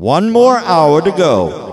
One more hour to go.